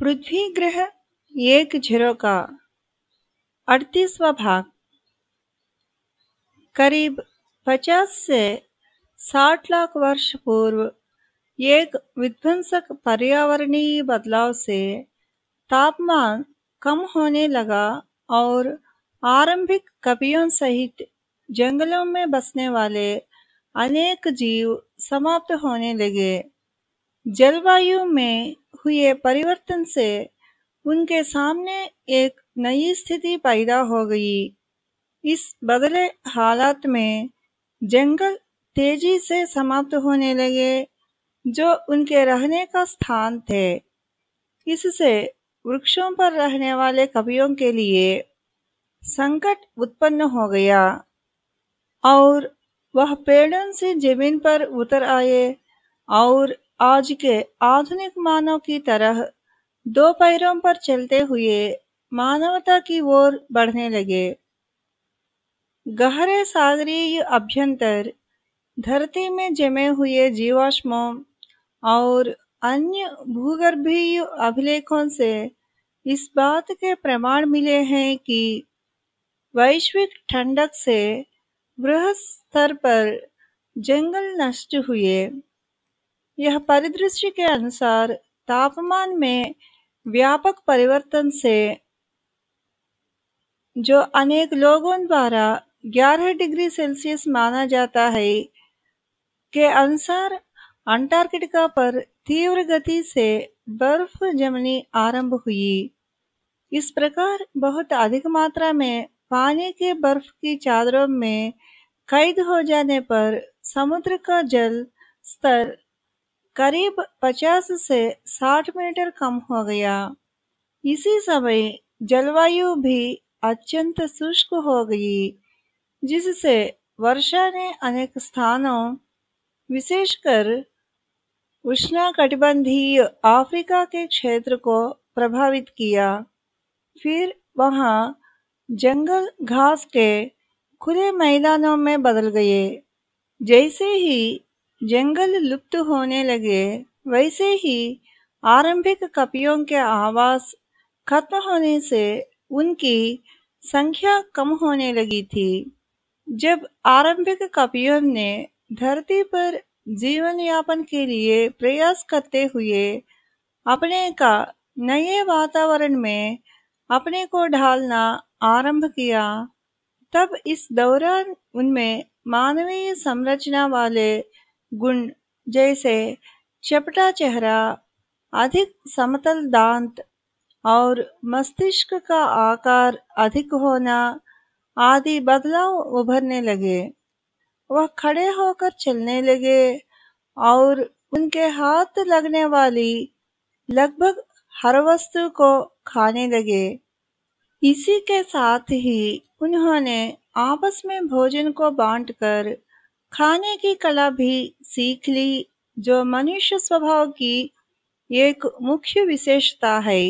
पृथ्वी ग्रह एक झिरो का अड़तीसवा भाग। करीब 50 से 60 लाख वर्ष पूर्व एक विध्वंसक पर्यावरणीय बदलाव से तापमान कम होने लगा और आरंभिक कपियों सहित जंगलों में बसने वाले अनेक जीव समाप्त होने लगे। जलवायु में हुए परिवर्तन से उनके सामने एक नई स्थिति पैदा हो गई। इस बदले हालात में जंगल तेज़ी से समाप्त होने लगे, जो उनके रहने का स्थान थे। इससे वृक्षों पर रहने वाले कवियों के लिए संकट उत्पन्न हो गया और वह पेड़ों से ज़मीन पर उतर आए और आज के आधुनिक मानव की तरह दो पैरों पर चलते हुए मानवता की ओर बढ़ने लगे। गहरे सागरीय अभ्यंतर, धरती में जमे हुए जीवाश्मों और अन्य भूगर्भीय अभिलेखों से इस बात के प्रमाण मिले हैं कि वैश्विक ठंडक से बृहद स्तर पर जंगल नष्ट हुए। यह परिदृश्य के अनुसार तापमान में व्यापक परिवर्तन से जो अनेक लोगों द्वारा 11 डिग्री सेल्सियस माना जाता है, के अनुसार अंटार्कटिका पर तीव्र गति से बर्फ़ जमनी आरंभ हुई। इस प्रकार बहुत अधिक मात्रा में पानी के बर्फ़ की चादरों में कैद हो जाने पर समुद्र का जल स्तर करीब 50 से 60 मीटर कम हो गया। इसी समय जलवायु भी अत्यंत शुष्क हो गई, जिससे वर्षा ने अनेक स्थानों, विशेषकर उष्णकटिबंधीय अफ्रीका के क्षेत्र को प्रभावित किया। फिर वहाँ जंगल घास के खुले मैदानों में बदल गए। जैसे ही जंगल लुप्त होने लगे। वैसे ही आरंभिक कपियों के आवास खत्म होने से उनकी संख्या कम होने लगी थी। जब आरंभिक कपियों ने धरती पर जीवन यापन के लिए प्रयास करते हुए अपने का नए वातावरण में अपने को ढालना आरंभ किया, तब इस दौरान उनमें मानवीय संरचना वाले गुण, जैसे चपटा चेहरा, अधिक समतल दांत और मस्तिष्क का आकार अधिक होना आदि बदलाव उभरने लगे। वह खड़े होकर चलने लगे और उनके हाथ लगने वाली लगभग हर वस्तु को खाने लगे। इसी के साथ ही उन्होंने आपस में भोजन को बांटकर खाने की कला भी सीख ली जो मनुष्य स्वभाव की एक मुख्य विशेषता है।